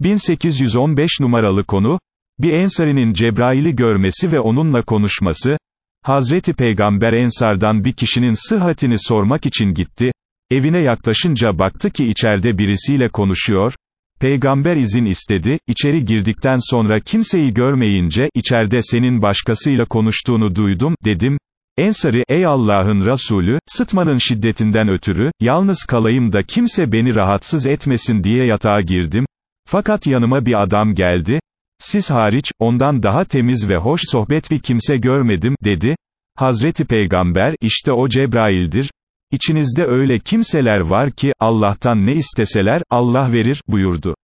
1815 numaralı konu, bir Ensarinin Cebrail'i görmesi ve onunla konuşması, Hazreti Peygamber Ensardan bir kişinin sıhhatini sormak için gitti, evine yaklaşınca baktı ki içeride birisiyle konuşuyor, Peygamber izin istedi, içeri girdikten sonra kimseyi görmeyince, içeride senin başkasıyla konuştuğunu duydum, dedim, Ensari, ey Allah'ın Resulü, sıtmanın şiddetinden ötürü, yalnız kalayım da kimse beni rahatsız etmesin diye yatağa girdim, fakat yanıma bir adam geldi, siz hariç, ondan daha temiz ve hoş sohbet bir kimse görmedim, dedi, Hazreti Peygamber, işte o Cebrail'dir, İçinizde öyle kimseler var ki, Allah'tan ne isteseler, Allah verir, buyurdu.